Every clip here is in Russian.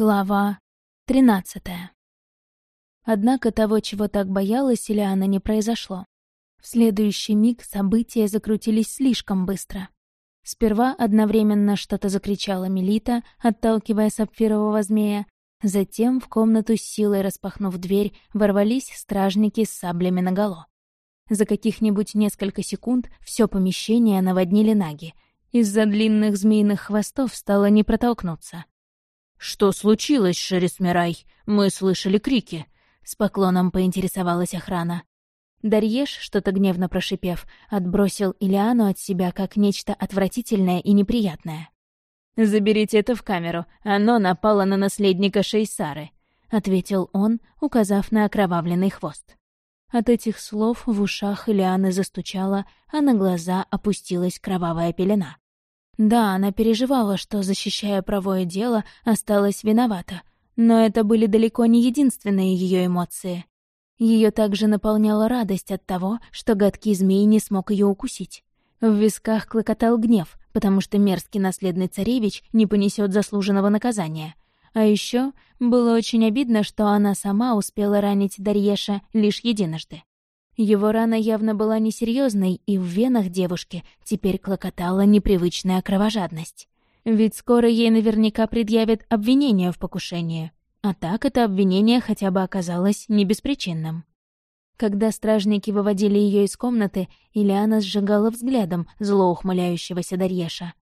Глава тринадцатая. Однако того, чего так боялась Ильяна, не произошло. В следующий миг события закрутились слишком быстро. Сперва одновременно что-то закричала Мелита, отталкивая сапфирового змея, затем в комнату с силой распахнув дверь, ворвались стражники с саблями наголо. За каких-нибудь несколько секунд все помещение наводнили наги. Из-за длинных змеиных хвостов стало не протолкнуться. «Что случилось, Шересмирай? Мы слышали крики!» С поклоном поинтересовалась охрана. Дарьеш, что-то гневно прошипев, отбросил Илиану от себя как нечто отвратительное и неприятное. «Заберите это в камеру, оно напало на наследника Шейсары», — ответил он, указав на окровавленный хвост. От этих слов в ушах Илианы застучало, а на глаза опустилась кровавая пелена. Да, она переживала, что, защищая правое дело, осталась виновата. Но это были далеко не единственные ее эмоции. Ее также наполняла радость от того, что гадкий змей не смог ее укусить. В висках клокотал гнев, потому что мерзкий наследный царевич не понесет заслуженного наказания. А еще было очень обидно, что она сама успела ранить Дарьеша лишь единожды. Его рана явно была несерьезной, и в венах девушки теперь клокотала непривычная кровожадность. Ведь скоро ей наверняка предъявят обвинение в покушении. А так это обвинение хотя бы оказалось не беспричинным. Когда стражники выводили ее из комнаты, Ильяна сжигала взглядом злоухмыляющегося Дарьеша.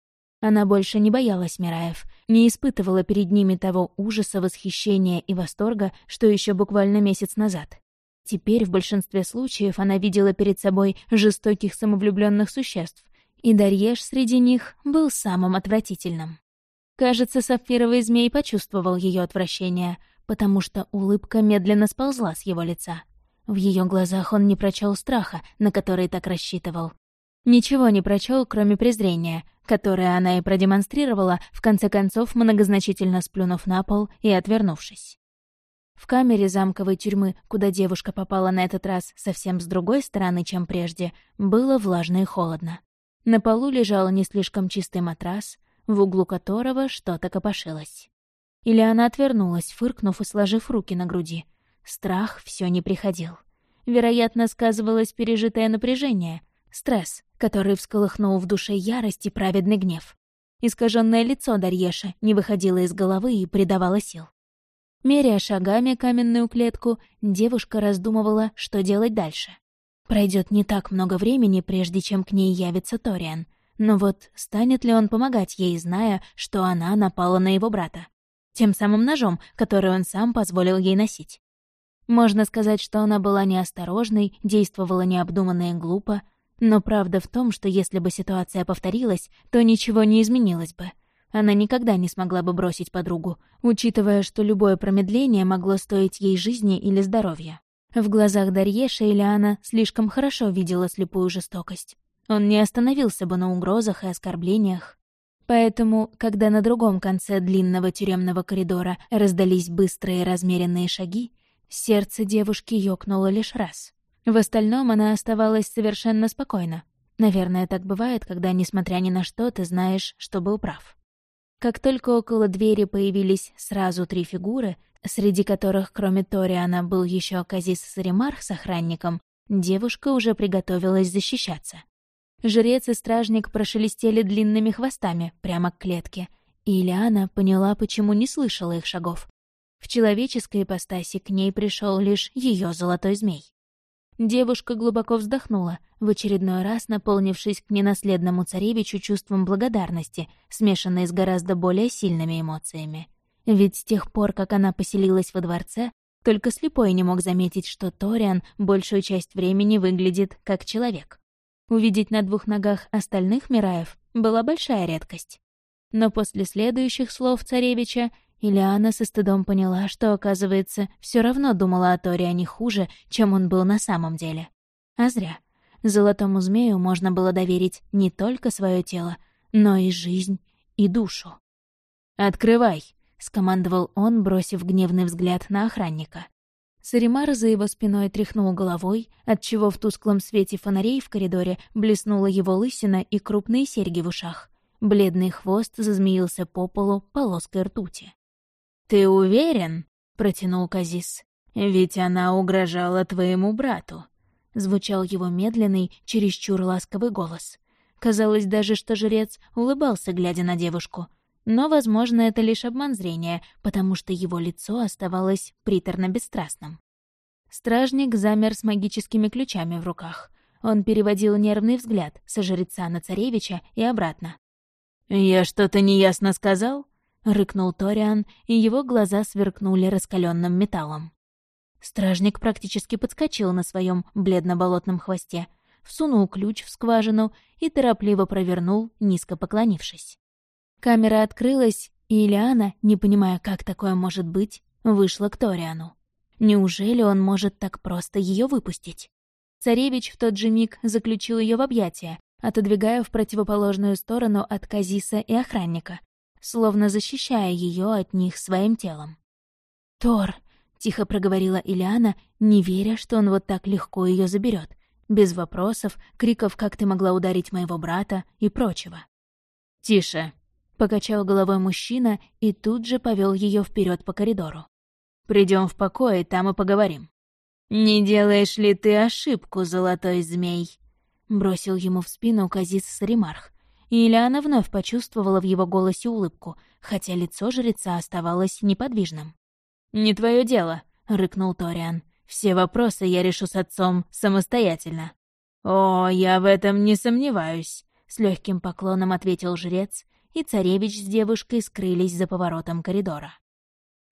Она больше не боялась Мираев, не испытывала перед ними того ужаса, восхищения и восторга, что еще буквально месяц назад. Теперь в большинстве случаев она видела перед собой жестоких самовлюбленных существ, и Дарьеш среди них был самым отвратительным. Кажется, сапфировый змей почувствовал ее отвращение, потому что улыбка медленно сползла с его лица. В ее глазах он не прочел страха, на который так рассчитывал. Ничего не прочел, кроме презрения, которое она и продемонстрировала, в конце концов многозначительно сплюнув на пол и отвернувшись. В камере замковой тюрьмы, куда девушка попала на этот раз совсем с другой стороны, чем прежде, было влажно и холодно. На полу лежал не слишком чистый матрас, в углу которого что-то копошилось. Или она отвернулась, фыркнув и сложив руки на груди. Страх все не приходил. Вероятно, сказывалось пережитое напряжение, стресс, который всколыхнул в душе ярость и праведный гнев. Искаженное лицо Дарьеша не выходило из головы и придавало сил. Меряя шагами каменную клетку, девушка раздумывала, что делать дальше. Пройдет не так много времени, прежде чем к ней явится Ториан. Но вот станет ли он помогать ей, зная, что она напала на его брата? Тем самым ножом, который он сам позволил ей носить. Можно сказать, что она была неосторожной, действовала необдуманно и глупо, но правда в том, что если бы ситуация повторилась, то ничего не изменилось бы — она никогда не смогла бы бросить подругу, учитывая, что любое промедление могло стоить ей жизни или здоровья. В глазах Дарьеша Элиана слишком хорошо видела слепую жестокость. Он не остановился бы на угрозах и оскорблениях. Поэтому, когда на другом конце длинного тюремного коридора раздались быстрые размеренные шаги, сердце девушки ёкнуло лишь раз. В остальном она оставалась совершенно спокойна. Наверное, так бывает, когда, несмотря ни на что, ты знаешь, что был прав. Как только около двери появились сразу три фигуры, среди которых, кроме Ториана, был еще Казис Саримарх с охранником, девушка уже приготовилась защищаться. Жрец и стражник прошелестели длинными хвостами прямо к клетке, и Ильяна поняла, почему не слышала их шагов. В человеческой ипостаси к ней пришел лишь ее золотой змей. Девушка глубоко вздохнула, в очередной раз наполнившись к ненаследному царевичу чувством благодарности, смешанной с гораздо более сильными эмоциями. Ведь с тех пор, как она поселилась во дворце, только слепой не мог заметить, что Ториан большую часть времени выглядит как человек. Увидеть на двух ногах остальных Мираев была большая редкость. Но после следующих слов царевича Ильяна со стыдом поняла, что, оказывается, все равно думала о Ториане хуже, чем он был на самом деле. А зря. Золотому змею можно было доверить не только свое тело, но и жизнь, и душу. «Открывай!» — скомандовал он, бросив гневный взгляд на охранника. Саримар за его спиной тряхнул головой, отчего в тусклом свете фонарей в коридоре блеснула его лысина и крупные серьги в ушах. Бледный хвост зазмеился по полу полоской ртути. «Ты уверен?» — протянул Казис. «Ведь она угрожала твоему брату», — звучал его медленный, чересчур ласковый голос. Казалось даже, что жрец улыбался, глядя на девушку. Но, возможно, это лишь обман зрения, потому что его лицо оставалось приторно-бесстрастным. Стражник замер с магическими ключами в руках. Он переводил нервный взгляд со жреца на царевича и обратно. «Я что-то неясно сказал?» — рыкнул Ториан, и его глаза сверкнули раскаленным металлом. Стражник практически подскочил на своем бледно-болотном хвосте, всунул ключ в скважину и торопливо провернул, низко поклонившись. Камера открылась, и Ильяна, не понимая, как такое может быть, вышла к Ториану. Неужели он может так просто ее выпустить? Царевич в тот же миг заключил ее в объятия, отодвигая в противоположную сторону от Казиса и охранника, словно защищая ее от них своим телом. «Тор!» — тихо проговорила Ильяна, не веря, что он вот так легко ее заберет, без вопросов, криков «как ты могла ударить моего брата» и прочего. «Тише!» — покачал головой мужчина и тут же повел ее вперед по коридору. Придем в покой, там и поговорим». «Не делаешь ли ты ошибку, золотой змей?» Бросил ему в спину Казис Саримарх. И Ильяна вновь почувствовала в его голосе улыбку, хотя лицо жреца оставалось неподвижным. «Не твое дело», — рыкнул Ториан. «Все вопросы я решу с отцом самостоятельно». «О, я в этом не сомневаюсь», — с легким поклоном ответил жрец, и царевич с девушкой скрылись за поворотом коридора.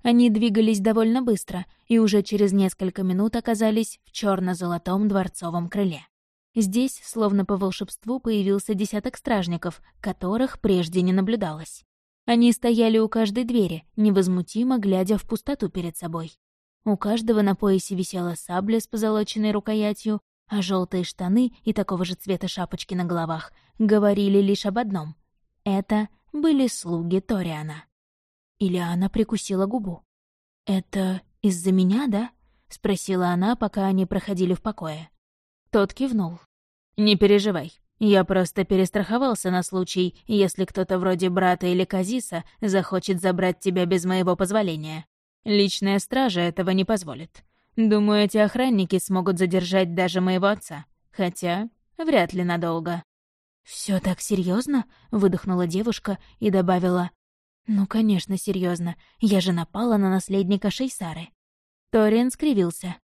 Они двигались довольно быстро и уже через несколько минут оказались в черно золотом дворцовом крыле. Здесь, словно по волшебству, появился десяток стражников, которых прежде не наблюдалось. Они стояли у каждой двери, невозмутимо глядя в пустоту перед собой. У каждого на поясе висела сабля с позолоченной рукоятью, а желтые штаны и такого же цвета шапочки на головах говорили лишь об одном. Это были слуги Ториана. Ильяна прикусила губу. «Это из-за меня, да?» — спросила она, пока они проходили в покое. Тот кивнул. «Не переживай. Я просто перестраховался на случай, если кто-то вроде брата или Казиса захочет забрать тебя без моего позволения. Личная стража этого не позволит. Думаю, эти охранники смогут задержать даже моего отца. Хотя, вряд ли надолго». Все так серьезно? выдохнула девушка и добавила. «Ну, конечно, серьезно. Я же напала на наследника Шейсары». Ториан скривился.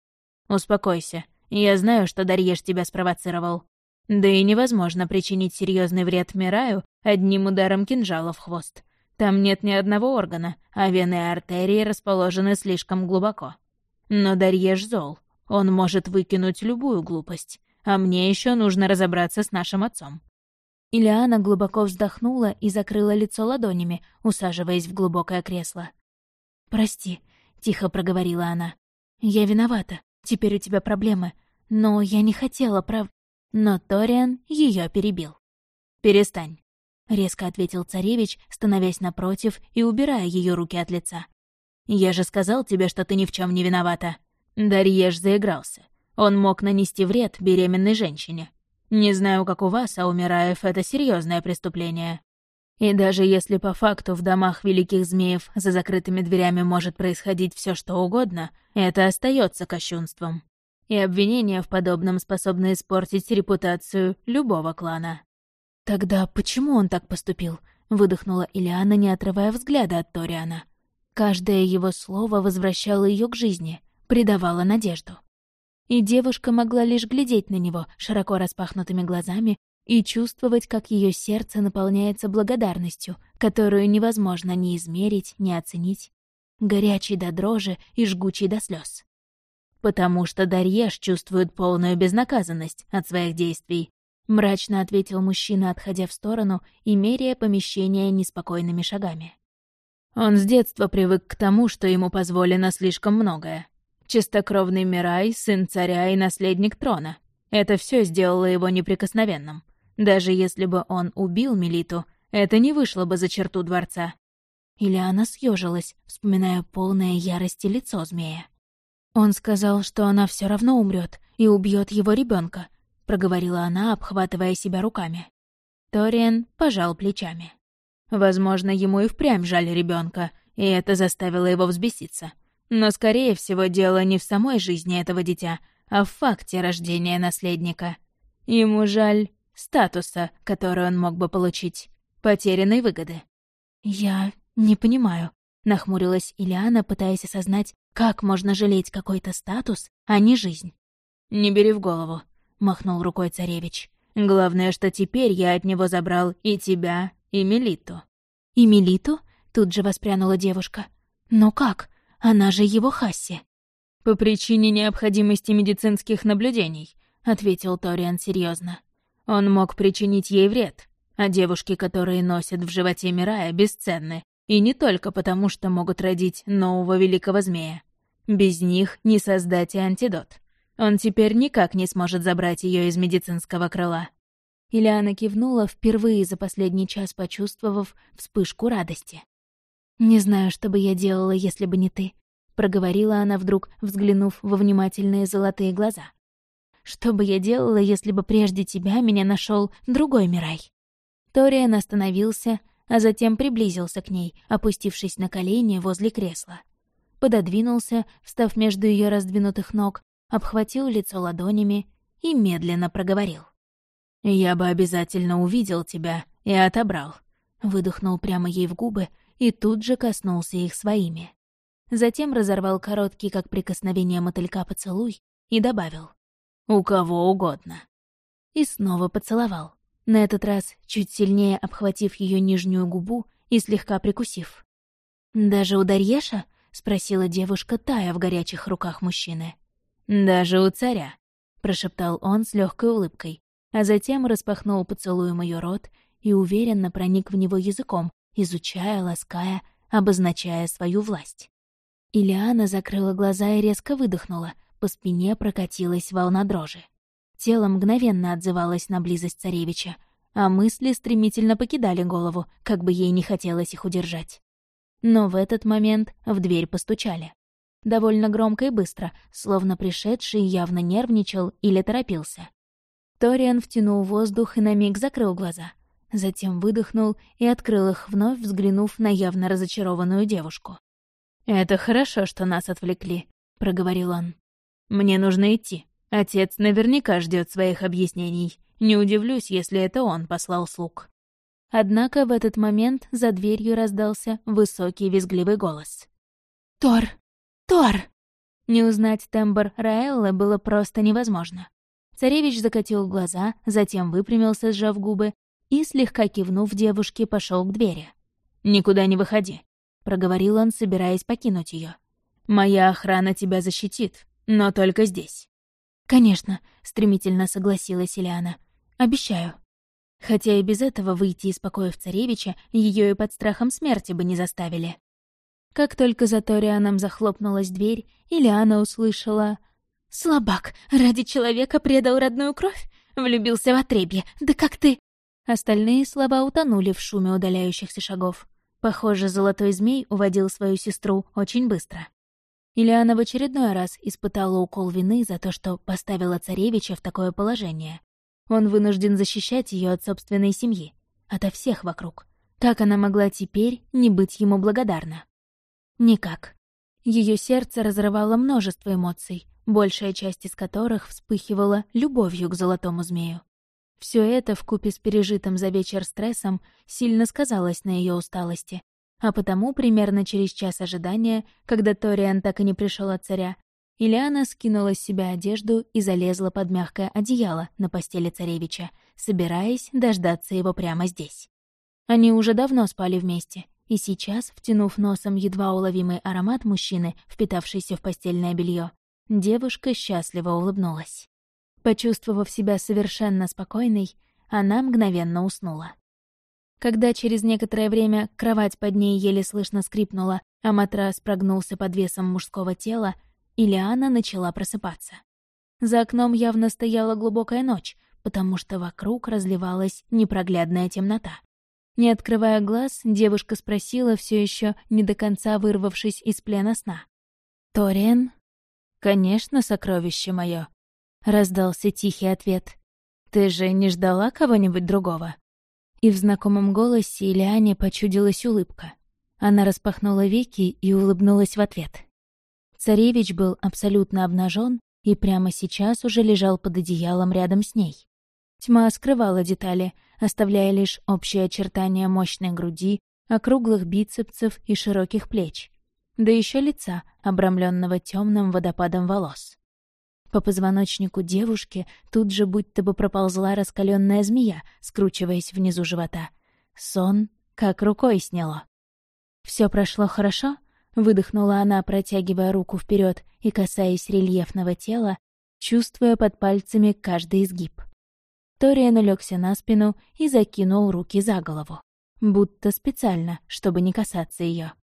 «Успокойся. Я знаю, что Дарьеш тебя спровоцировал. Да и невозможно причинить серьезный вред Мираю одним ударом кинжала в хвост. Там нет ни одного органа, а вены и артерии расположены слишком глубоко. Но Дарьеш зол. Он может выкинуть любую глупость. А мне еще нужно разобраться с нашим отцом. Ильяна глубоко вздохнула и закрыла лицо ладонями, усаживаясь в глубокое кресло. «Прости», — тихо проговорила она. «Я виновата. Теперь у тебя проблемы. Но я не хотела, прав...» Но Ториан ее перебил. «Перестань», — резко ответил царевич, становясь напротив и убирая ее руки от лица. «Я же сказал тебе, что ты ни в чем не виновата». Дарьеш заигрался. Он мог нанести вред беременной женщине. Не знаю, как у вас, а у Мираев это серьезное преступление. И даже если по факту в домах великих змеев за закрытыми дверями может происходить все что угодно, это остается кощунством. И обвинения в подобном способны испортить репутацию любого клана. «Тогда почему он так поступил?» — выдохнула Илиана, не отрывая взгляда от Ториана. Каждое его слово возвращало ее к жизни, придавало надежду и девушка могла лишь глядеть на него широко распахнутыми глазами и чувствовать, как ее сердце наполняется благодарностью, которую невозможно ни измерить, ни оценить, горячей до дрожи и жгучей до слез. «Потому что Дарьеш чувствует полную безнаказанность от своих действий», — мрачно ответил мужчина, отходя в сторону и меряя помещение неспокойными шагами. Он с детства привык к тому, что ему позволено слишком многое. Чистокровный Мирай, сын царя и наследник трона. Это все сделало его неприкосновенным. Даже если бы он убил Мелиту, это не вышло бы за черту дворца. Или она съежилась, вспоминая полное ярости лицо змея. Он сказал, что она все равно умрет и убьет его ребенка, проговорила она, обхватывая себя руками. Ториан пожал плечами. Возможно, ему и впрямь жаль ребенка, и это заставило его взбеситься. Но, скорее всего, дело не в самой жизни этого дитя, а в факте рождения наследника. Ему жаль статуса, который он мог бы получить, потерянной выгоды. «Я не понимаю», — нахмурилась Ильяна, пытаясь осознать, как можно жалеть какой-то статус, а не жизнь. «Не бери в голову», — махнул рукой царевич. «Главное, что теперь я от него забрал и тебя, и Мелиту». «И Мелиту?» — тут же воспрянула девушка. «Но как? Она же его Хасси». «По причине необходимости медицинских наблюдений», — ответил Ториан серьезно. «Он мог причинить ей вред, а девушки, которые носят в животе Мирая, бесценны, и не только потому, что могут родить нового великого змея. Без них не создать и антидот. Он теперь никак не сможет забрать ее из медицинского крыла». Ильяна кивнула, впервые за последний час почувствовав вспышку радости. «Не знаю, что бы я делала, если бы не ты», — проговорила она вдруг, взглянув во внимательные золотые глаза. «Что бы я делала, если бы прежде тебя меня нашел другой Мирай?» Ториан остановился, а затем приблизился к ней, опустившись на колени возле кресла. Пододвинулся, встав между ее раздвинутых ног, обхватил лицо ладонями и медленно проговорил. «Я бы обязательно увидел тебя и отобрал», — выдохнул прямо ей в губы и тут же коснулся их своими. Затем разорвал короткий, как прикосновение мотылька, поцелуй и добавил «У кого угодно». И снова поцеловал, на этот раз чуть сильнее обхватив ее нижнюю губу и слегка прикусив. «Даже у Дарьеша?» — спросила девушка, тая в горячих руках мужчины. «Даже у царя», — прошептал он с легкой улыбкой, а затем распахнул поцелуем ее рот и уверенно проник в него языком, изучая, лаская, обозначая свою власть. Илиана закрыла глаза и резко выдохнула, по спине прокатилась волна дрожи. Тело мгновенно отзывалось на близость царевича, а мысли стремительно покидали голову, как бы ей не хотелось их удержать. Но в этот момент в дверь постучали довольно громко и быстро, словно пришедший явно нервничал или торопился. Ториан втянул воздух и на миг закрыл глаза. Затем выдохнул и открыл их, вновь взглянув на явно разочарованную девушку. «Это хорошо, что нас отвлекли», — проговорил он. «Мне нужно идти. Отец наверняка ждет своих объяснений. Не удивлюсь, если это он послал слуг». Однако в этот момент за дверью раздался высокий визгливый голос. «Тор!» Тор!» Не узнать тембр Раэлла было просто невозможно. Царевич закатил глаза, затем выпрямился, сжав губы, и, слегка кивнув девушке, пошел к двери. «Никуда не выходи», — проговорил он, собираясь покинуть ее. «Моя охрана тебя защитит, но только здесь». «Конечно», — стремительно согласилась Ильяна. «Обещаю». Хотя и без этого выйти из покоев царевича ее и под страхом смерти бы не заставили. Как только за Торианом захлопнулась дверь, Ильяна услышала... «Слабак, ради человека предал родную кровь? Влюбился в отребье, да как ты...» Остальные слова утонули в шуме удаляющихся шагов. Похоже, золотой змей уводил свою сестру очень быстро. Ильяна в очередной раз испытала укол вины за то, что поставила царевича в такое положение. Он вынужден защищать ее от собственной семьи, ото всех вокруг. Как она могла теперь не быть ему благодарна? Никак. Ее сердце разрывало множество эмоций, большая часть из которых вспыхивала любовью к золотому змею. Все это, вкупе с пережитым за вечер стрессом, сильно сказалось на ее усталости. А потому, примерно через час ожидания, когда Ториан так и не пришел от царя, Ильяна скинула с себя одежду и залезла под мягкое одеяло на постели царевича, собираясь дождаться его прямо здесь. Они уже давно спали вместе, и сейчас, втянув носом едва уловимый аромат мужчины, впитавшийся в постельное белье, девушка счастливо улыбнулась. Почувствовав себя совершенно спокойной, она мгновенно уснула. Когда через некоторое время кровать под ней еле слышно скрипнула, а матрас прогнулся под весом мужского тела, Илиана начала просыпаться. За окном явно стояла глубокая ночь, потому что вокруг разливалась непроглядная темнота. Не открывая глаз, девушка спросила, все еще не до конца вырвавшись из плена сна. «Ториен?» «Конечно, сокровище мое», — раздался тихий ответ. «Ты же не ждала кого-нибудь другого?» И в знакомом голосе Ильяне почудилась улыбка. Она распахнула веки и улыбнулась в ответ. Царевич был абсолютно обнажен и прямо сейчас уже лежал под одеялом рядом с ней. Тьма скрывала детали, оставляя лишь общие очертания мощной груди, округлых бицепсов и широких плеч, да еще лица, обрамленного темным водопадом волос. По позвоночнику девушки тут же будто бы проползла раскаленная змея, скручиваясь внизу живота. Сон как рукой сняло. Все прошло хорошо?» — выдохнула она, протягивая руку вперед и касаясь рельефного тела, чувствуя под пальцами каждый изгиб. Ториан улегся на спину и закинул руки за голову, будто специально, чтобы не касаться ее.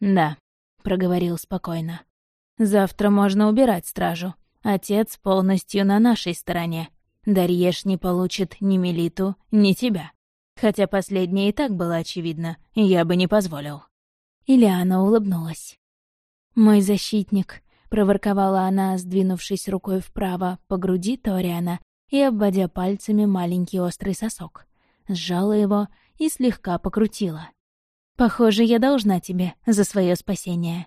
«Да», — проговорил спокойно. «Завтра можно убирать стражу. Отец полностью на нашей стороне. Дарьеш не получит ни Мелиту, ни тебя. Хотя последнее и так было очевидно, я бы не позволил». Ильяна улыбнулась. «Мой защитник», — проворковала она, сдвинувшись рукой вправо по груди Ториана и обводя пальцами маленький острый сосок. Сжала его и слегка покрутила. «Похоже, я должна тебе за свое спасение».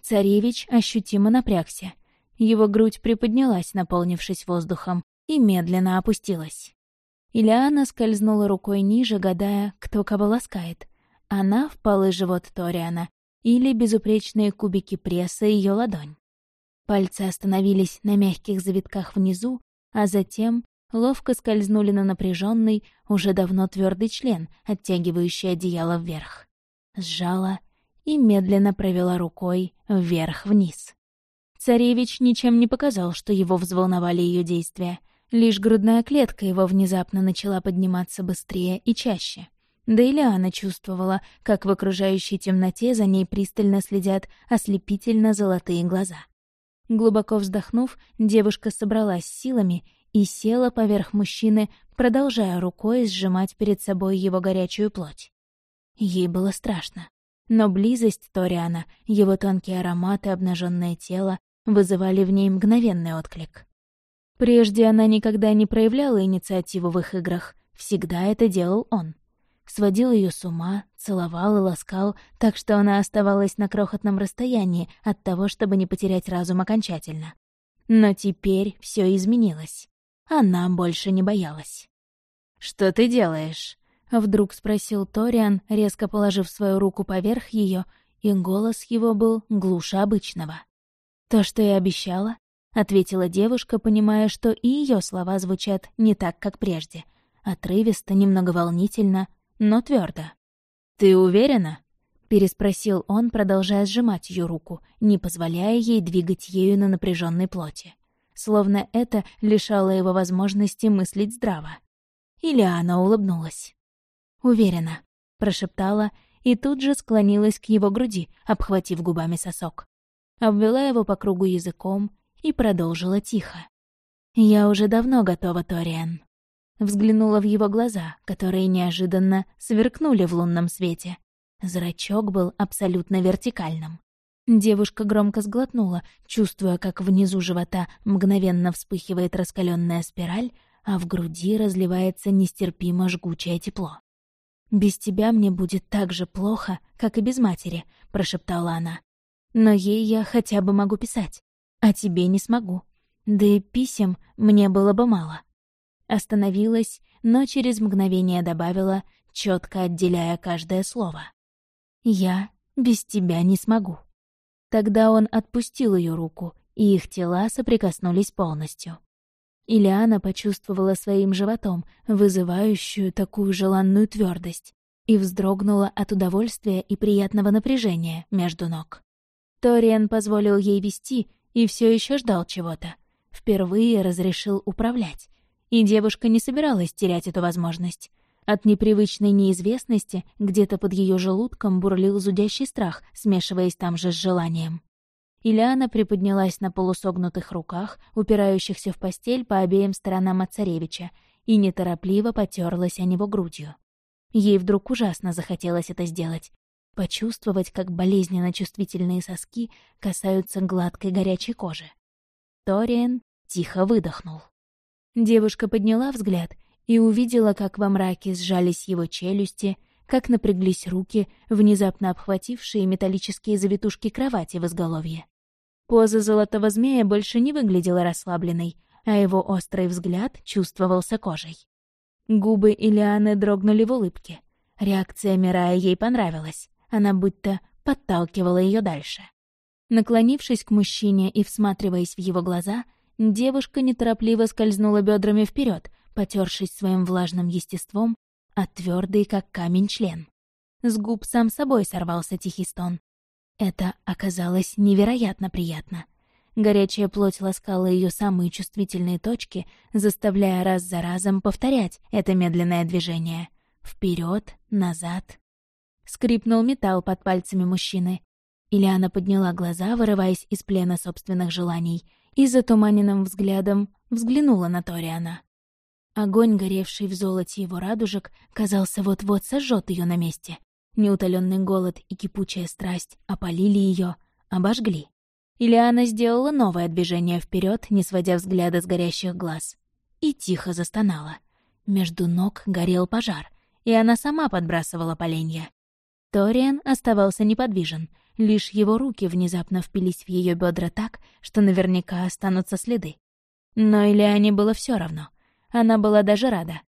Царевич ощутимо напрягся. Его грудь приподнялась, наполнившись воздухом, и медленно опустилась. Ильяна скользнула рукой ниже, гадая, кто кого ласкает. Она — впалый живот Ториана или безупречные кубики пресса ее ладонь. Пальцы остановились на мягких завитках внизу, а затем ловко скользнули на напряженный, уже давно твердый член, оттягивающий одеяло вверх. Сжала и медленно провела рукой вверх-вниз. Царевич ничем не показал, что его взволновали ее действия. Лишь грудная клетка его внезапно начала подниматься быстрее и чаще. Да и Лиана чувствовала, как в окружающей темноте за ней пристально следят ослепительно золотые глаза. Глубоко вздохнув, девушка собралась силами и села поверх мужчины, продолжая рукой сжимать перед собой его горячую плоть. Ей было страшно. Но близость Ториана, его тонкий аромат и обнаженное тело вызывали в ней мгновенный отклик. Прежде она никогда не проявляла инициативу в их играх, всегда это делал он сводил ее с ума, целовал и ласкал, так что она оставалась на крохотном расстоянии от того, чтобы не потерять разум окончательно. Но теперь все изменилось. Она больше не боялась. «Что ты делаешь?» — вдруг спросил Ториан, резко положив свою руку поверх ее, и голос его был глуше обычного. «То, что я обещала», — ответила девушка, понимая, что и ее слова звучат не так, как прежде. Отрывисто, немного волнительно, но твердо. «Ты уверена?» — переспросил он, продолжая сжимать ее руку, не позволяя ей двигать ею на напряженной плоти. Словно это лишало его возможности мыслить здраво. Или она улыбнулась. «Уверена», — прошептала и тут же склонилась к его груди, обхватив губами сосок. Обвела его по кругу языком и продолжила тихо. «Я уже давно готова, Ториан взглянула в его глаза, которые неожиданно сверкнули в лунном свете. Зрачок был абсолютно вертикальным. Девушка громко сглотнула, чувствуя, как внизу живота мгновенно вспыхивает раскаленная спираль, а в груди разливается нестерпимо жгучее тепло. «Без тебя мне будет так же плохо, как и без матери», — прошептала она. «Но ей я хотя бы могу писать, а тебе не смогу. Да и писем мне было бы мало». Остановилась, но через мгновение добавила, четко отделяя каждое слово. «Я без тебя не смогу». Тогда он отпустил ее руку, и их тела соприкоснулись полностью. Ильяна почувствовала своим животом вызывающую такую желанную твердость и вздрогнула от удовольствия и приятного напряжения между ног. Ториан позволил ей вести и все еще ждал чего-то. Впервые разрешил управлять, и девушка не собиралась терять эту возможность. От непривычной неизвестности где-то под ее желудком бурлил зудящий страх, смешиваясь там же с желанием. Ильяна приподнялась на полусогнутых руках, упирающихся в постель по обеим сторонам от царевича, и неторопливо потерлась о него грудью. Ей вдруг ужасно захотелось это сделать. Почувствовать, как болезненно чувствительные соски касаются гладкой горячей кожи. Ториен тихо выдохнул. Девушка подняла взгляд и увидела, как во мраке сжались его челюсти, как напряглись руки, внезапно обхватившие металлические завитушки кровати в изголовье. Поза золотого змея больше не выглядела расслабленной, а его острый взгляд чувствовался кожей. Губы Илианы дрогнули в улыбке. Реакция Мирая ей понравилась. Она будто подталкивала ее дальше. Наклонившись к мужчине и всматриваясь в его глаза, девушка неторопливо скользнула бедрами вперед, потершись своим влажным естеством, а твердый, как камень, член. С губ сам собой сорвался тихий стон. Это оказалось невероятно приятно. Горячая плоть ласкала ее самые чувствительные точки, заставляя раз за разом повторять это медленное движение. Вперед, назад. Скрипнул металл под пальцами мужчины. Ильяна подняла глаза, вырываясь из плена собственных желаний, и затуманенным взглядом взглянула на Ториана. Огонь, горевший в золоте его радужек, казался вот-вот сожжет ее на месте. Неутоленный голод и кипучая страсть опалили ее, обожгли. Ильяна сделала новое движение вперед, не сводя взгляда с горящих глаз. И тихо застонала. Между ног горел пожар, и она сама подбрасывала поленья. Ториан оставался неподвижен, лишь его руки внезапно впились в ее бедра так, что наверняка останутся следы. Но Ильяне было все равно. Она была даже рада.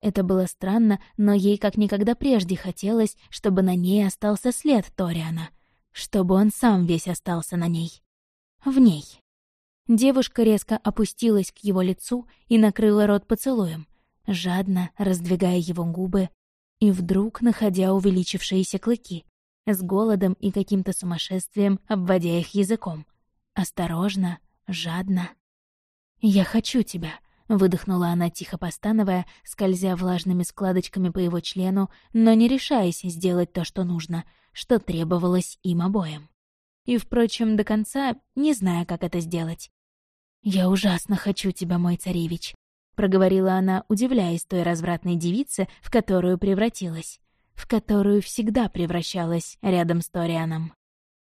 Это было странно, но ей как никогда прежде хотелось, чтобы на ней остался след Ториана, чтобы он сам весь остался на ней в ней. Девушка резко опустилась к его лицу и накрыла рот поцелуем, жадно раздвигая его губы и вдруг находя увеличившиеся клыки, с голодом и каким-то сумасшествием обводя их языком. Осторожно, жадно. «Я хочу тебя», — выдохнула она, тихо постановая, скользя влажными складочками по его члену, но не решаясь сделать то, что нужно, что требовалось им обоим. И, впрочем, до конца не знаю, как это сделать. «Я ужасно хочу тебя, мой царевич», — проговорила она, удивляясь той развратной девице, в которую превратилась, в которую всегда превращалась рядом с Торианом.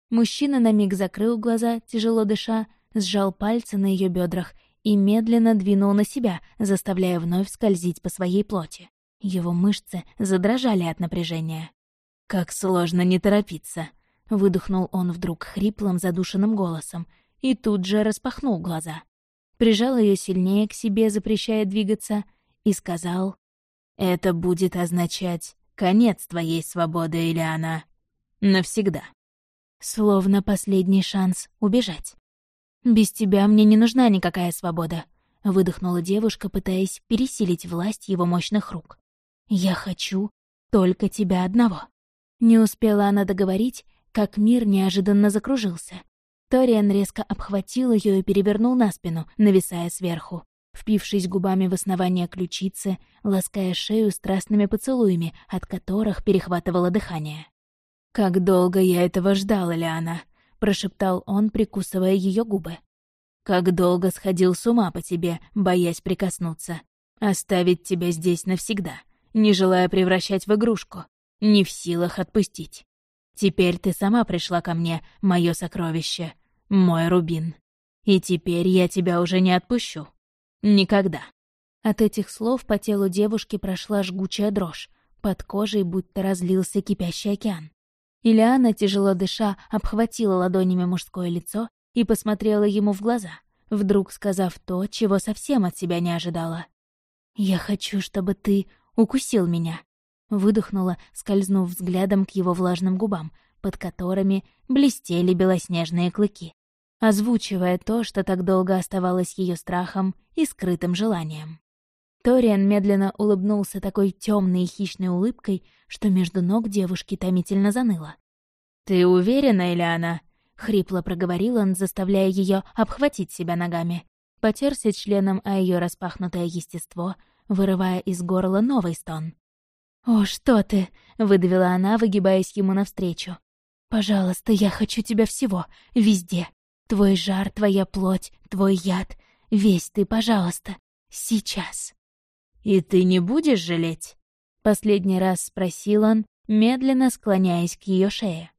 Мужчина на миг закрыл глаза, тяжело дыша, сжал пальцы на ее бедрах и медленно двинул на себя, заставляя вновь скользить по своей плоти. Его мышцы задрожали от напряжения. «Как сложно не торопиться», Выдохнул он вдруг хриплым, задушенным голосом и тут же распахнул глаза. Прижал ее сильнее к себе, запрещая двигаться, и сказал, «Это будет означать конец твоей свободы, Ильяна. Навсегда». Словно последний шанс убежать. «Без тебя мне не нужна никакая свобода», — выдохнула девушка, пытаясь пересилить власть его мощных рук. «Я хочу только тебя одного». Не успела она договорить, как мир неожиданно закружился. Ториан резко обхватил ее и перевернул на спину, нависая сверху, впившись губами в основание ключицы, лаская шею страстными поцелуями, от которых перехватывало дыхание. «Как долго я этого ждал, Лиана!» — прошептал он, прикусывая ее губы. «Как долго сходил с ума по тебе, боясь прикоснуться. Оставить тебя здесь навсегда, не желая превращать в игрушку, не в силах отпустить. Теперь ты сама пришла ко мне, мое сокровище, мой рубин. И теперь я тебя уже не отпущу. Никогда». От этих слов по телу девушки прошла жгучая дрожь, под кожей будто разлился кипящий океан. Ильяна, тяжело дыша, обхватила ладонями мужское лицо и посмотрела ему в глаза, вдруг сказав то, чего совсем от себя не ожидала. «Я хочу, чтобы ты укусил меня. Выдохнула, скользнув взглядом к его влажным губам, под которыми блестели белоснежные клыки, озвучивая то, что так долго оставалось ее страхом и скрытым желанием. Ториан медленно улыбнулся такой темной и хищной улыбкой, что между ног девушки томительно заныло. «Ты уверена, Ильяна?» — хрипло проговорил он, заставляя ее обхватить себя ногами. Потерся членом о ее распахнутое естество, вырывая из горла новый стон. «О, что ты!» — выдавила она, выгибаясь ему навстречу. «Пожалуйста, я хочу тебя всего, везде. Твой жар, твоя плоть, твой яд. Весь ты, пожалуйста, сейчас». «И ты не будешь жалеть?» — последний раз спросил он, медленно склоняясь к ее шее.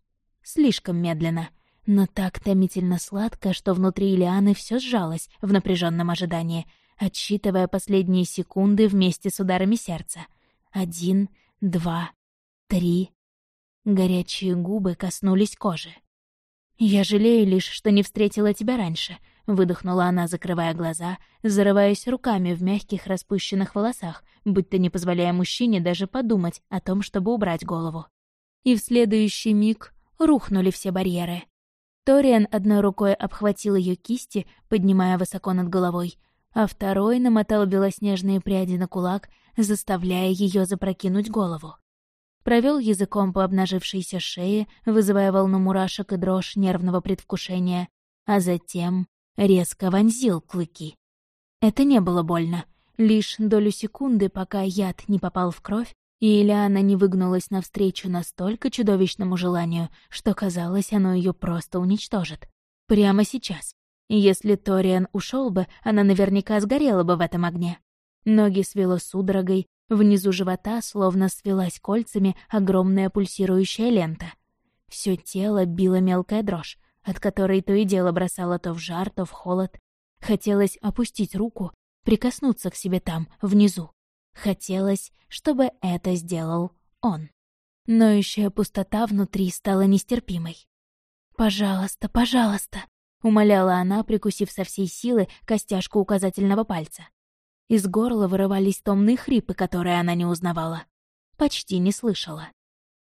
Слишком медленно, но так томительно сладко, что внутри Ильяны все сжалось в напряженном ожидании, отсчитывая последние секунды вместе с ударами сердца — один, два, три. Горячие губы коснулись кожи. «Я жалею лишь, что не встретила тебя раньше», — выдохнула она, закрывая глаза, зарываясь руками в мягких распущенных волосах, будто не позволяя мужчине даже подумать о том, чтобы убрать голову. И в следующий миг рухнули все барьеры. Ториан одной рукой обхватил ее кисти, поднимая высоко над головой, а второй намотал белоснежные пряди на кулак, заставляя ее запрокинуть голову провел языком по обнажившейся шее, вызывая волну мурашек и дрожь нервного предвкушения, а затем резко вонзил клыки. Это не было больно. Лишь долю секунды, пока яд не попал в кровь, и Ильяна не выгнулась навстречу настолько чудовищному желанию, что казалось, оно ее просто уничтожит. Прямо сейчас. Если Ториан ушел бы, она наверняка сгорела бы в этом огне. Ноги свело судорогой, Внизу живота словно свелась кольцами огромная пульсирующая лента. Все тело било мелкая дрожь, от которой то и дело бросало то в жар, то в холод. Хотелось опустить руку, прикоснуться к себе там, внизу. Хотелось, чтобы это сделал он. Ноющая пустота внутри стала нестерпимой. «Пожалуйста, пожалуйста!» — умоляла она, прикусив со всей силы костяшку указательного пальца. Из горла вырывались томные хрипы, которые она не узнавала. Почти не слышала.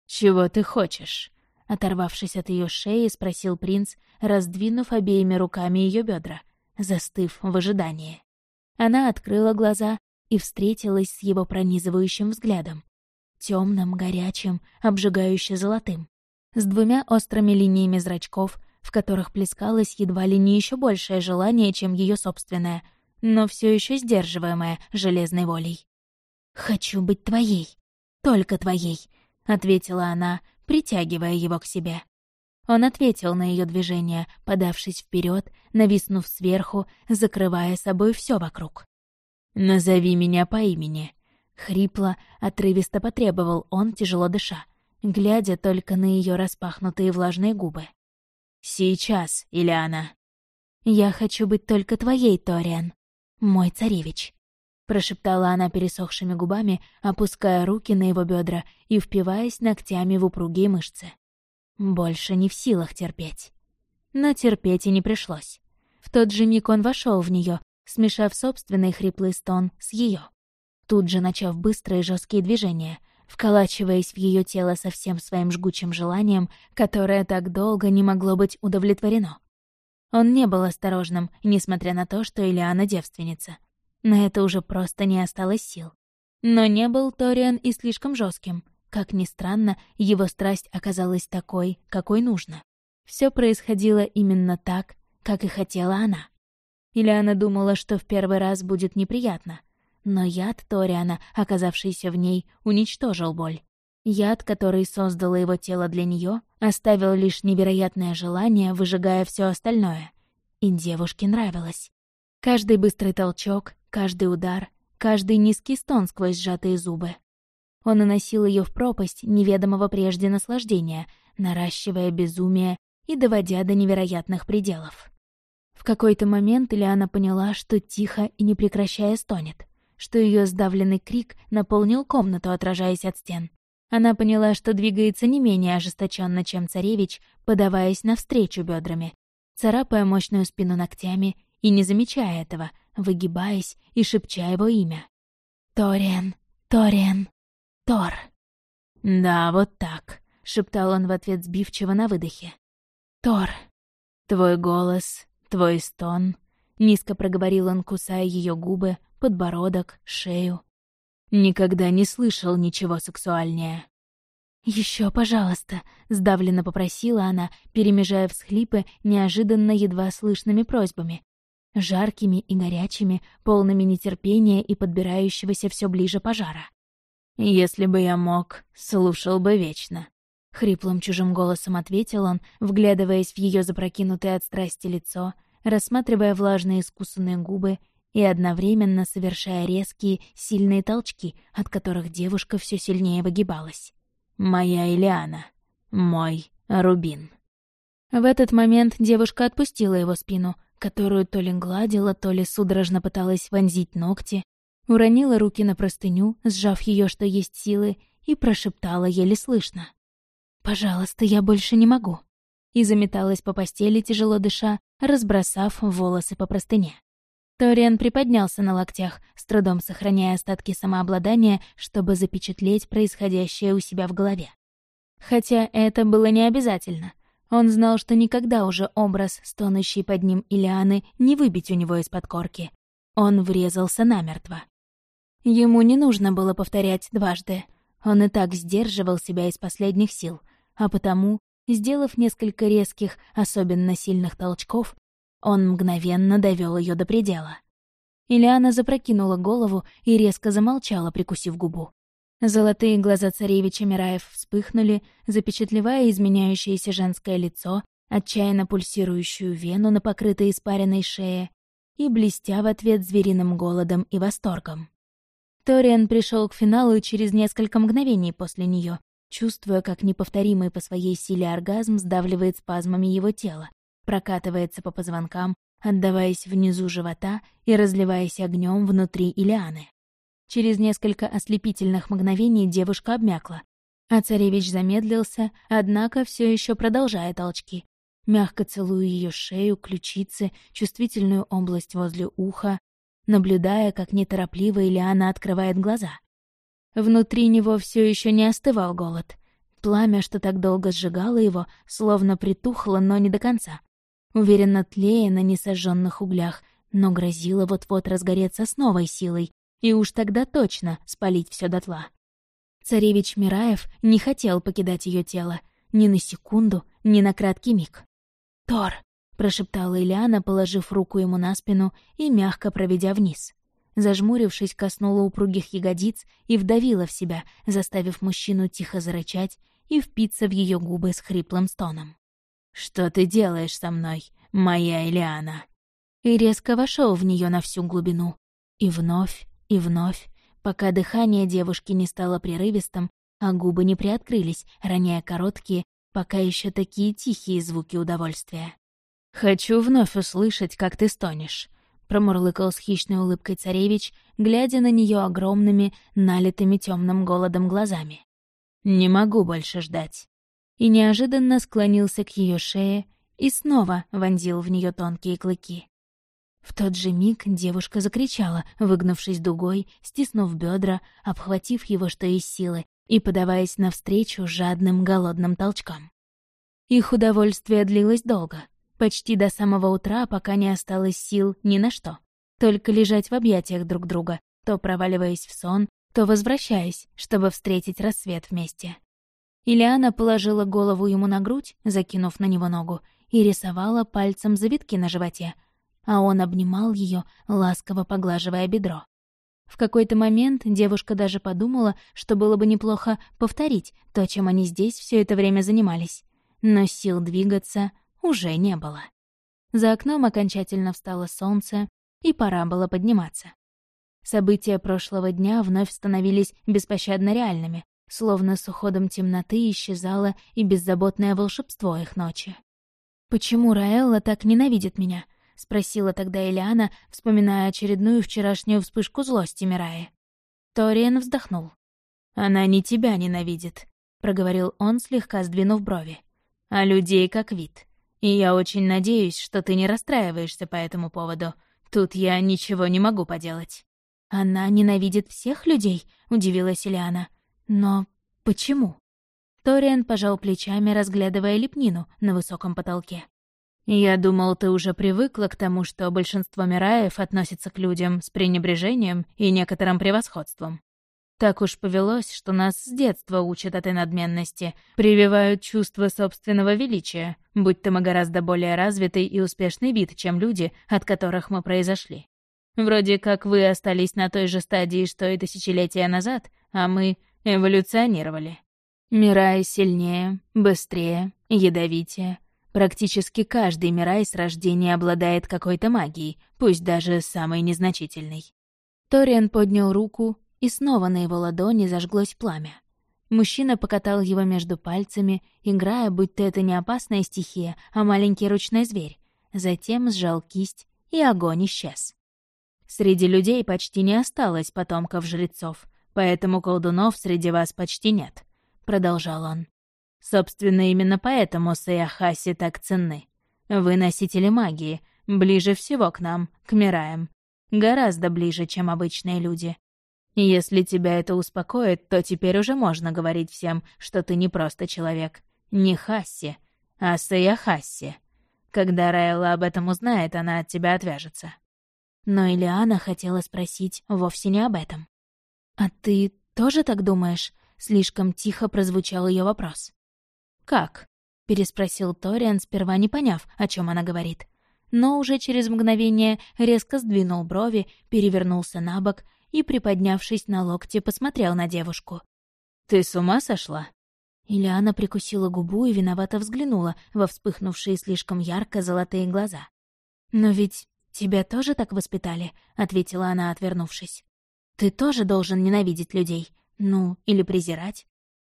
«Чего ты хочешь?» Оторвавшись от ее шеи, спросил принц, раздвинув обеими руками ее бедра, застыв в ожидании. Она открыла глаза и встретилась с его пронизывающим взглядом. темным, горячим, обжигающе золотым. С двумя острыми линиями зрачков, в которых плескалось едва ли не еще большее желание, чем ее собственное — но все еще сдерживаемая железной волей. «Хочу быть твоей, только твоей», — ответила она, притягивая его к себе. Он ответил на ее движение, подавшись вперед, нависнув сверху, закрывая собой все вокруг. «Назови меня по имени», — хрипло, отрывисто потребовал он, тяжело дыша, глядя только на ее распахнутые влажные губы. «Сейчас, Ильяна». «Я хочу быть только твоей, Ториан», «Мой царевич», — прошептала она пересохшими губами, опуская руки на его бедра и впиваясь ногтями в упругие мышцы. Больше не в силах терпеть. Но терпеть и не пришлось. В тот же миг он вошел в нее, смешав собственный хриплый стон с ее. Тут же начав быстрые жесткие движения, вколачиваясь в ее тело со всем своим жгучим желанием, которое так долго не могло быть удовлетворено. Он не был осторожным, несмотря на то, что Ильяна девственница. На это уже просто не осталось сил. Но не был Ториан и слишком жестким. Как ни странно, его страсть оказалась такой, какой нужно. Все происходило именно так, как и хотела она. Ильяна думала, что в первый раз будет неприятно. Но яд Ториана, оказавшийся в ней, уничтожил боль. Яд, который создало его тело для нее, оставил лишь невероятное желание, выжигая все остальное. И девушке нравилось. Каждый быстрый толчок, каждый удар, каждый низкий стон сквозь сжатые зубы. Он уносил ее в пропасть неведомого прежде наслаждения, наращивая безумие и доводя до невероятных пределов. В какой-то момент Ильяна поняла, что тихо и не прекращая стонет, что ее сдавленный крик наполнил комнату, отражаясь от стен. Она поняла, что двигается не менее ожесточенно, чем царевич, подаваясь навстречу бедрами, царапая мощную спину ногтями и не замечая этого, выгибаясь и шепча его имя. «Ториан, Ториан, Тор». «Да, вот так», — шептал он в ответ сбивчиво на выдохе. «Тор». «Твой голос, твой стон», — низко проговорил он, кусая ее губы, подбородок, шею. Никогда не слышал ничего сексуальнее. Еще, пожалуйста», — сдавленно попросила она, перемежая всхлипы неожиданно едва слышными просьбами. Жаркими и горячими, полными нетерпения и подбирающегося все ближе пожара. «Если бы я мог, слушал бы вечно», — хриплым чужим голосом ответил он, вглядываясь в ее запрокинутое от страсти лицо, рассматривая влажные искусанные губы и одновременно совершая резкие, сильные толчки, от которых девушка все сильнее выгибалась. «Моя Элиана. Мой Рубин». В этот момент девушка отпустила его спину, которую то ли гладила, то ли судорожно пыталась вонзить ногти, уронила руки на простыню, сжав ее, что есть силы, и прошептала еле слышно. «Пожалуйста, я больше не могу». И заметалась по постели, тяжело дыша, разбросав волосы по простыне. Ториан приподнялся на локтях, с трудом сохраняя остатки самообладания, чтобы запечатлеть происходящее у себя в голове. Хотя это было не обязательно. Он знал, что никогда уже образ, стонущий под ним Илианы, не выбить у него из-под корки. Он врезался намертво. Ему не нужно было повторять дважды. Он и так сдерживал себя из последних сил, а потому, сделав несколько резких, особенно сильных толчков, он мгновенно довел ее до предела. Ильяна запрокинула голову и резко замолчала, прикусив губу. Золотые глаза царевича Мираев вспыхнули, запечатлевая изменяющееся женское лицо, отчаянно пульсирующую вену на покрытой испаренной шее и блестя в ответ звериным голодом и восторгом. Ториан пришел к финалу через несколько мгновений после нее, чувствуя, как неповторимый по своей силе оргазм сдавливает спазмами его тела, прокатывается по позвонкам, отдаваясь внизу живота и разливаясь огнем внутри Илианы. Через несколько ослепительных мгновений девушка обмякла, а царевич замедлился, однако все еще продолжая толчки. Мягко целуя ее шею, ключицы, чувствительную область возле уха, наблюдая, как неторопливо Ильяна открывает глаза. Внутри него все еще не остывал голод. Пламя, что так долго сжигало его, словно притухло, но не до конца. Уверенно тлея на несожженных углях, но грозило вот-вот разгореться с новой силой, и уж тогда точно спалить все дотла. Царевич Мираев не хотел покидать ее тело ни на секунду, ни на краткий миг. «Тор!» — прошептала Ильяна, положив руку ему на спину и мягко проведя вниз. Зажмурившись, коснула упругих ягодиц и вдавила в себя, заставив мужчину тихо зарычать и впиться в ее губы с хриплым стоном. «Что ты делаешь со мной, моя Ильяна?» И резко вошел в нее на всю глубину. И вновь, и вновь, пока дыхание девушки не стало прерывистым, а губы не приоткрылись, роняя короткие, пока еще такие тихие звуки удовольствия. «Хочу вновь услышать, как ты стонешь», — промурлыкал с хищной улыбкой царевич, глядя на нее огромными, налитыми темным голодом глазами. «Не могу больше ждать». И неожиданно склонился к ее шее и снова вонзил в нее тонкие клыки. В тот же миг девушка закричала, выгнувшись дугой, стиснув бедра, обхватив его что из силы и подаваясь навстречу жадным голодным толчкам. Их удовольствие длилось долго, почти до самого утра, пока не осталось сил ни на что. Только лежать в объятиях друг друга, то проваливаясь в сон, то возвращаясь, чтобы встретить рассвет вместе. Ильяна положила голову ему на грудь, закинув на него ногу, и рисовала пальцем завитки на животе — а он обнимал ее, ласково поглаживая бедро. В какой-то момент девушка даже подумала, что было бы неплохо повторить то, чем они здесь все это время занимались. Но сил двигаться уже не было. За окном окончательно встало солнце, и пора было подниматься. События прошлого дня вновь становились беспощадно реальными, словно с уходом темноты исчезало и беззаботное волшебство их ночи. Почему Раэлла так ненавидит меня? — спросила тогда Элиана, вспоминая очередную вчерашнюю вспышку злости Мираи. Ториен вздохнул. «Она не тебя ненавидит», — проговорил он, слегка сдвинув брови. «А людей как вид. И я очень надеюсь, что ты не расстраиваешься по этому поводу. Тут я ничего не могу поделать». «Она ненавидит всех людей?» — удивилась Элиана. «Но почему?» Ториан пожал плечами, разглядывая лепнину на высоком потолке. «Я думал, ты уже привыкла к тому, что большинство Мираев относится к людям с пренебрежением и некоторым превосходством. Так уж повелось, что нас с детства учат этой надменности, прививают чувство собственного величия, будь то мы гораздо более развитый и успешный вид, чем люди, от которых мы произошли. Вроде как вы остались на той же стадии, что и тысячелетия назад, а мы эволюционировали. Мирай сильнее, быстрее, ядовитее, Практически каждый Мирай с рождения обладает какой-то магией, пусть даже самой незначительной. Ториан поднял руку, и снова на его ладони зажглось пламя. Мужчина покатал его между пальцами, играя, будь то это не опасная стихия, а маленький ручной зверь. Затем сжал кисть, и огонь исчез. Среди людей почти не осталось потомков жрецов, поэтому колдунов среди вас почти нет», — продолжал он. «Собственно, именно поэтому Саяхаси так ценны. Вы носители магии, ближе всего к нам, к Мираям. Гораздо ближе, чем обычные люди. Если тебя это успокоит, то теперь уже можно говорить всем, что ты не просто человек. Не Хасси, а Саяхасси. Когда Райла об этом узнает, она от тебя отвяжется. Но Илиана хотела спросить вовсе не об этом. «А ты тоже так думаешь?» — слишком тихо прозвучал ее вопрос. «Как?» — переспросил Ториан, сперва не поняв, о чем она говорит. Но уже через мгновение резко сдвинул брови, перевернулся на бок и, приподнявшись на локте, посмотрел на девушку. «Ты с ума сошла?» Ильяна прикусила губу и виновато взглянула во вспыхнувшие слишком ярко золотые глаза. «Но ведь тебя тоже так воспитали», — ответила она, отвернувшись. «Ты тоже должен ненавидеть людей, ну, или презирать.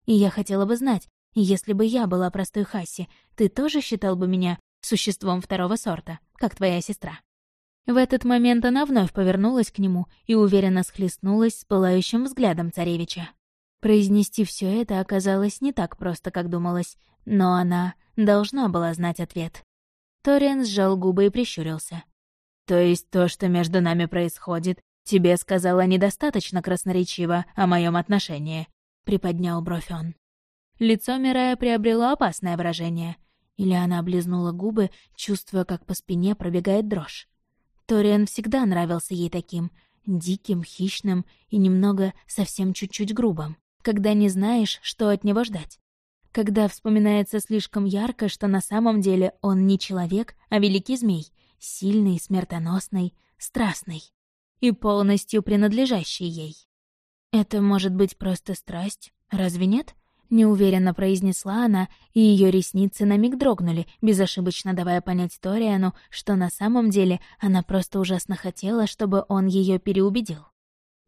И я хотела бы знать, если бы я была простой Хасси, ты тоже считал бы меня существом второго сорта, как твоя сестра?» В этот момент она вновь повернулась к нему и уверенно схлестнулась с пылающим взглядом царевича. Произнести все это оказалось не так просто, как думалось, но она должна была знать ответ. Ториан сжал губы и прищурился. «То есть то, что между нами происходит, тебе сказала недостаточно красноречиво о моем отношении?» — приподнял бровь он. Лицо Мирая приобрело опасное выражение. Или она облизнула губы, чувствуя, как по спине пробегает дрожь. Ториан всегда нравился ей таким, диким, хищным и немного, совсем чуть-чуть грубым когда не знаешь, что от него ждать. Когда вспоминается слишком ярко, что на самом деле он не человек, а великий змей, сильный, смертоносный, страстный и полностью принадлежащий ей. «Это может быть просто страсть, разве нет?» — неуверенно произнесла она, и ее ресницы на миг дрогнули, безошибочно давая понять Ториану, что на самом деле она просто ужасно хотела, чтобы он ее переубедил.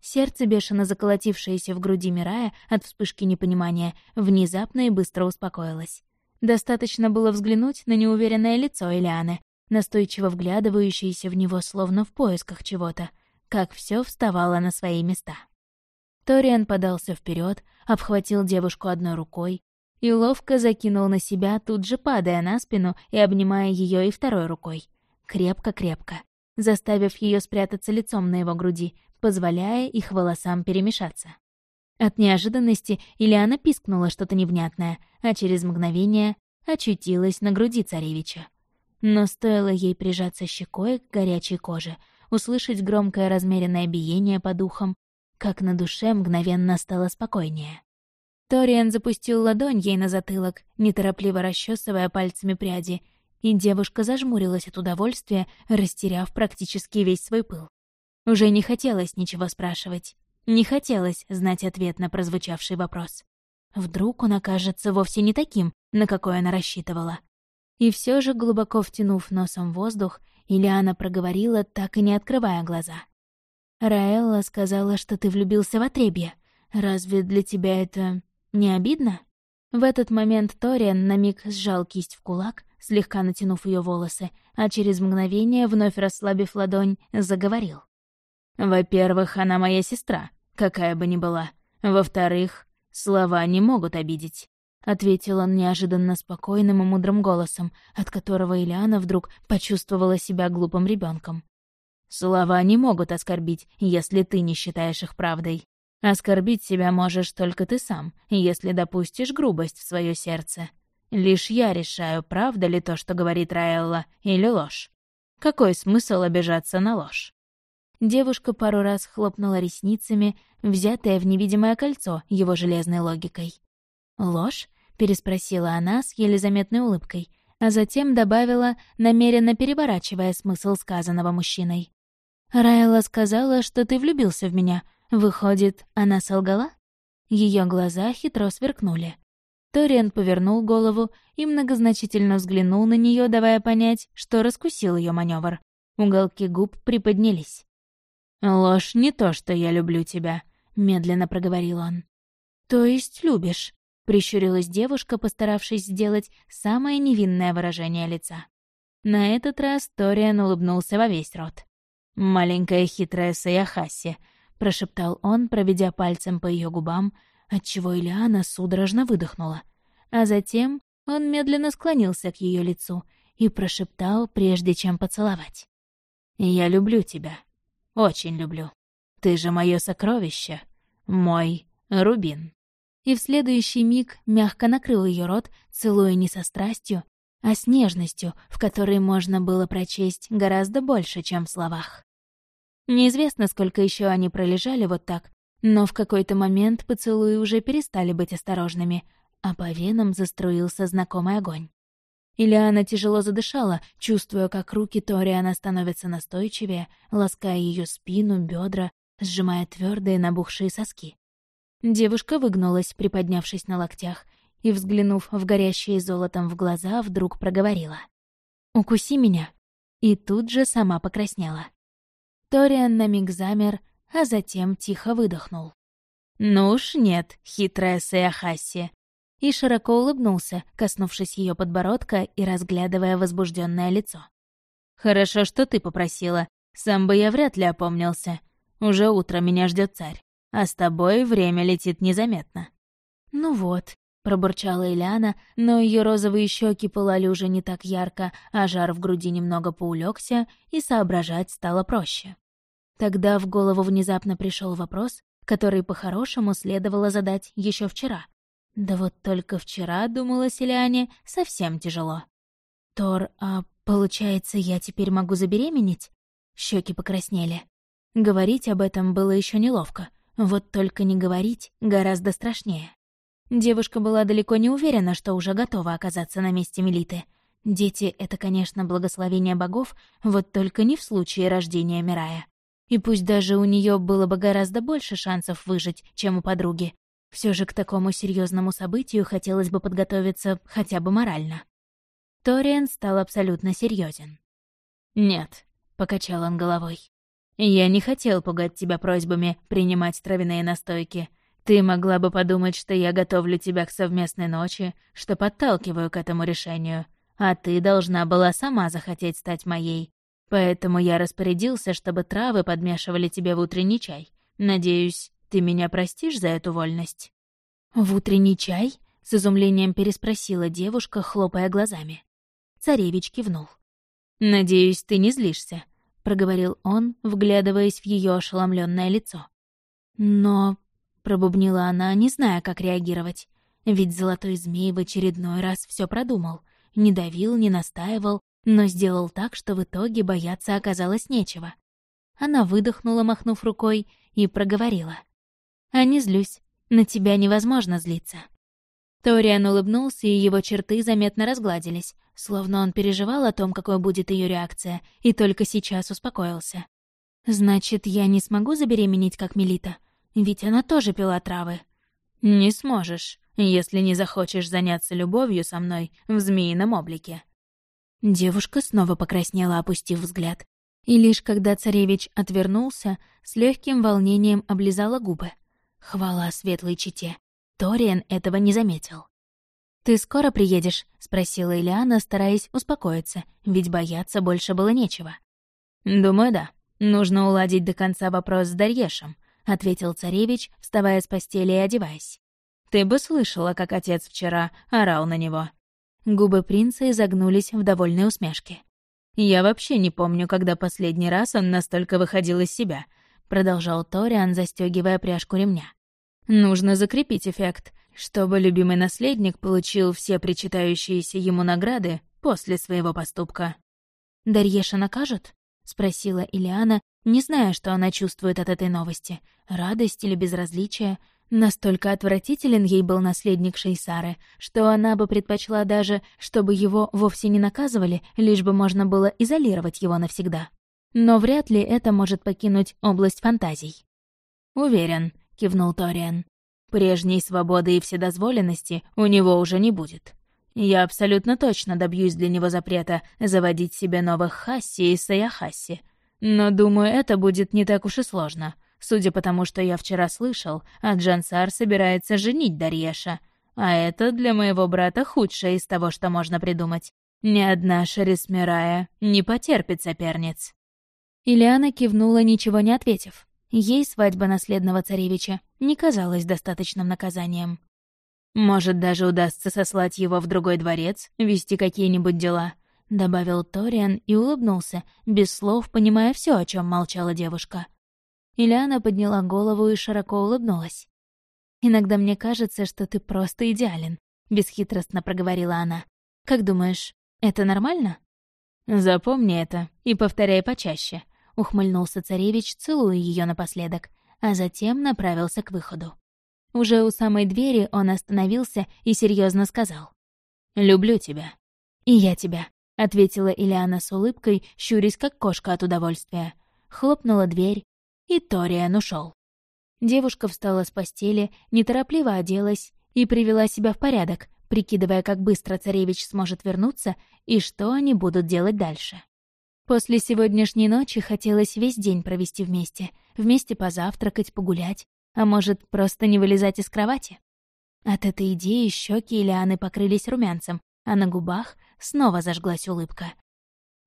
Сердце, бешено заколотившееся в груди Мирая от вспышки непонимания, внезапно и быстро успокоилось. Достаточно было взглянуть на неуверенное лицо Элианы, настойчиво вглядывающееся в него словно в поисках чего-то, как все вставало на свои места. Ториан подался вперед, обхватил девушку одной рукой и ловко закинул на себя, тут же падая на спину и обнимая ее и второй рукой. Крепко-крепко, заставив ее спрятаться лицом на его груди, позволяя их волосам перемешаться. От неожиданности Ильяна пискнула что-то невнятное, а через мгновение очутилась на груди царевича. Но стоило ей прижаться щекой к горячей коже, услышать громкое размеренное биение по духам, как на душе мгновенно стало спокойнее. Ториан запустил ладонь ей на затылок, неторопливо расчесывая пальцами пряди, и девушка зажмурилась от удовольствия, растеряв практически весь свой пыл. Уже не хотелось ничего спрашивать. Не хотелось знать ответ на прозвучавший вопрос. Вдруг он окажется вовсе не таким, на какой она рассчитывала. И все же, глубоко втянув носом воздух, Ильяна проговорила, так и не открывая глаза. «Раэлла сказала, что ты влюбился в отребье. Разве для тебя это не обидно?» В этот момент Ториан на миг сжал кисть в кулак, слегка натянув ее волосы, а через мгновение, вновь расслабив ладонь, заговорил. Во-первых, она моя сестра, какая бы ни была. Во-вторых, слова не могут обидеть. Ответил он неожиданно спокойным и мудрым голосом, от которого Ильяна вдруг почувствовала себя глупым ребенком. Слова не могут оскорбить, если ты не считаешь их правдой. Оскорбить себя можешь только ты сам, если допустишь грубость в свое сердце. Лишь я решаю, правда ли то, что говорит Раэлла, или ложь. Какой смысл обижаться на ложь? Девушка пару раз хлопнула ресницами, взятая в невидимое кольцо его железной логикой. «Ложь?» — переспросила она с еле заметной улыбкой, а затем добавила, намеренно переворачивая смысл сказанного мужчиной. «Райла сказала, что ты влюбился в меня. Выходит, она солгала?» Ее глаза хитро сверкнули. Ториан повернул голову и многозначительно взглянул на нее, давая понять, что раскусил ее маневр. Уголки губ приподнялись. «Ложь не то, что я люблю тебя», — медленно проговорил он. «То есть любишь?» — прищурилась девушка, постаравшись сделать самое невинное выражение лица. На этот раз Ториан улыбнулся во весь рот. «Маленькая хитрая Саяхаси», — прошептал он, проведя пальцем по ее губам, отчего Ильяна судорожно выдохнула. А затем он медленно склонился к ее лицу и прошептал, прежде чем поцеловать. «Я люблю тебя. Очень люблю. Ты же мое сокровище. Мой рубин». И в следующий миг мягко накрыл ее рот, целуя не со страстью, а с нежностью, в которой можно было прочесть гораздо больше, чем в словах. Неизвестно, сколько еще они пролежали вот так, но в какой-то момент поцелуи уже перестали быть осторожными, а по венам заструился знакомый огонь. Ильяна тяжело задышала, чувствуя, как руки Ториана становятся настойчивее, лаская ее спину, бедра, сжимая твердые набухшие соски. Девушка выгнулась, приподнявшись на локтях, и, взглянув в горящие золотом в глаза, вдруг проговорила. «Укуси меня!» И тут же сама покраснела. Ториан на миг замер, а затем тихо выдохнул. «Ну уж нет, хитрая Сеахасси!» И широко улыбнулся, коснувшись ее подбородка и разглядывая возбужденное лицо. «Хорошо, что ты попросила. Сам бы я вряд ли опомнился. Уже утро меня ждет царь, а с тобой время летит незаметно». «Ну вот», — пробурчала Ильяна, но ее розовые щеки пылали уже не так ярко, а жар в груди немного поулегся, и соображать стало проще. Тогда в голову внезапно пришел вопрос, который по-хорошему следовало задать еще вчера. Да вот только вчера, думала Селяне, совсем тяжело. «Тор, а получается, я теперь могу забеременеть?» Щеки покраснели. Говорить об этом было еще неловко. Вот только не говорить гораздо страшнее. Девушка была далеко не уверена, что уже готова оказаться на месте Мелиты. Дети — это, конечно, благословение богов, вот только не в случае рождения Мирая. И пусть даже у нее было бы гораздо больше шансов выжить, чем у подруги, все же к такому серьезному событию хотелось бы подготовиться хотя бы морально. Ториан стал абсолютно серьезен. «Нет», — покачал он головой. «Я не хотел пугать тебя просьбами принимать травяные настойки. Ты могла бы подумать, что я готовлю тебя к совместной ночи, что подталкиваю к этому решению, а ты должна была сама захотеть стать моей, Поэтому я распорядился, чтобы травы подмешивали тебе в утренний чай. Надеюсь, ты меня простишь за эту вольность?» «В утренний чай?» — с изумлением переспросила девушка, хлопая глазами. Царевич кивнул. «Надеюсь, ты не злишься», — проговорил он, вглядываясь в ее ошеломленное лицо. «Но...» — пробубнила она, не зная, как реагировать. Ведь золотой змей в очередной раз все продумал. Не давил, не настаивал, но сделал так, что в итоге бояться оказалось нечего. Она выдохнула, махнув рукой, и проговорила. «А не злюсь, на тебя невозможно злиться». Ториан улыбнулся, и его черты заметно разгладились, словно он переживал о том, какой будет ее реакция, и только сейчас успокоился. «Значит, я не смогу забеременеть, как Мелита? Ведь она тоже пила травы». «Не сможешь, если не захочешь заняться любовью со мной в змеином облике», Девушка снова покраснела, опустив взгляд. И лишь когда царевич отвернулся, с легким волнением облизала губы. Хвала светлой чите. Ториан этого не заметил. «Ты скоро приедешь?» — спросила Ильяна, стараясь успокоиться, ведь бояться больше было нечего. «Думаю, да. Нужно уладить до конца вопрос с Дарьешем», — ответил царевич, вставая с постели и одеваясь. «Ты бы слышала, как отец вчера орал на него. Губы принца изогнулись в довольной усмешке. «Я вообще не помню, когда последний раз он настолько выходил из себя», — продолжал Ториан, застегивая пряжку ремня. «Нужно закрепить эффект, чтобы любимый наследник получил все причитающиеся ему награды после своего поступка». «Дарьеша накажут?» — спросила Илиана, не зная, что она чувствует от этой новости — радость или безразличие, Настолько отвратителен ей был наследник Шейсары, что она бы предпочла даже, чтобы его вовсе не наказывали, лишь бы можно было изолировать его навсегда. Но вряд ли это может покинуть область фантазий. «Уверен», — кивнул Ториан. «Прежней свободы и вседозволенности у него уже не будет. Я абсолютно точно добьюсь для него запрета заводить себе новых Хасси и Саяхасси. Но, думаю, это будет не так уж и сложно. Судя по тому, что я вчера слышал, Аджансар собирается женить Дарьеша. А это для моего брата худшее из того, что можно придумать. Ни одна Шарисмирая не потерпит соперниц». Ильяна кивнула, ничего не ответив. Ей свадьба наследного царевича не казалась достаточным наказанием. «Может, даже удастся сослать его в другой дворец, вести какие-нибудь дела», — добавил Ториан и улыбнулся, без слов понимая все, о чем молчала девушка. Ильяна подняла голову и широко улыбнулась. «Иногда мне кажется, что ты просто идеален», — бесхитростно проговорила она. «Как думаешь, это нормально?» «Запомни это и повторяй почаще», — ухмыльнулся царевич, целуя ее напоследок, а затем направился к выходу. Уже у самой двери он остановился и серьезно сказал. «Люблю тебя». «И я тебя», — ответила Ильяна с улыбкой, щурясь как кошка от удовольствия. Хлопнула дверь, и Ториан ушел. Девушка встала с постели, неторопливо оделась и привела себя в порядок, прикидывая, как быстро царевич сможет вернуться и что они будут делать дальше. После сегодняшней ночи хотелось весь день провести вместе, вместе позавтракать, погулять, а может, просто не вылезать из кровати? От этой идеи щеки Ильяны покрылись румянцем, а на губах снова зажглась улыбка.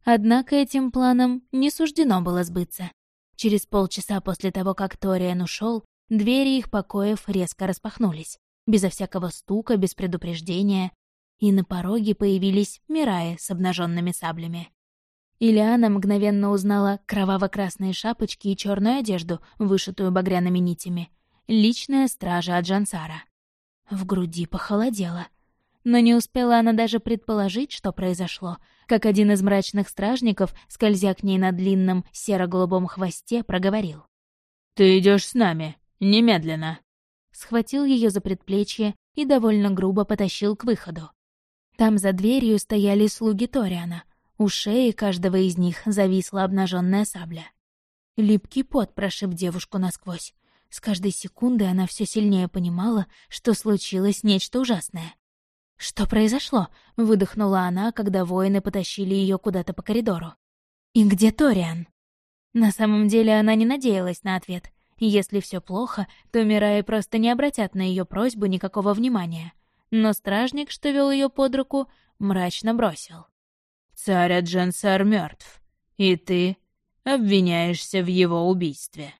Однако этим планом не суждено было сбыться. Через полчаса после того, как Ториан ушел, двери их покоев резко распахнулись, безо всякого стука, без предупреждения, и на пороге появились Мираи с обнаженными саблями. Ильяна мгновенно узнала кроваво-красные шапочки и черную одежду, вышитую багряными нитями. Личная стража от Джансара. В груди похолодело. Но не успела она даже предположить, что произошло, как один из мрачных стражников, скользя к ней на длинном серо-голубом хвосте, проговорил. «Ты идешь с нами. Немедленно!» Схватил ее за предплечье и довольно грубо потащил к выходу. Там за дверью стояли слуги Ториана — у шеи каждого из них зависла обнаженная сабля. Липкий пот прошиб девушку насквозь. С каждой секундой она все сильнее понимала, что случилось нечто ужасное. «Что произошло?» — выдохнула она, когда воины потащили ее куда-то по коридору. «И где Ториан?» На самом деле она не надеялась на ответ. Если все плохо, то Мираи просто не обратят на ее просьбу никакого внимания. Но стражник, что вел ее под руку, мрачно бросил. Царь Аджансар мертв, и ты обвиняешься в его убийстве.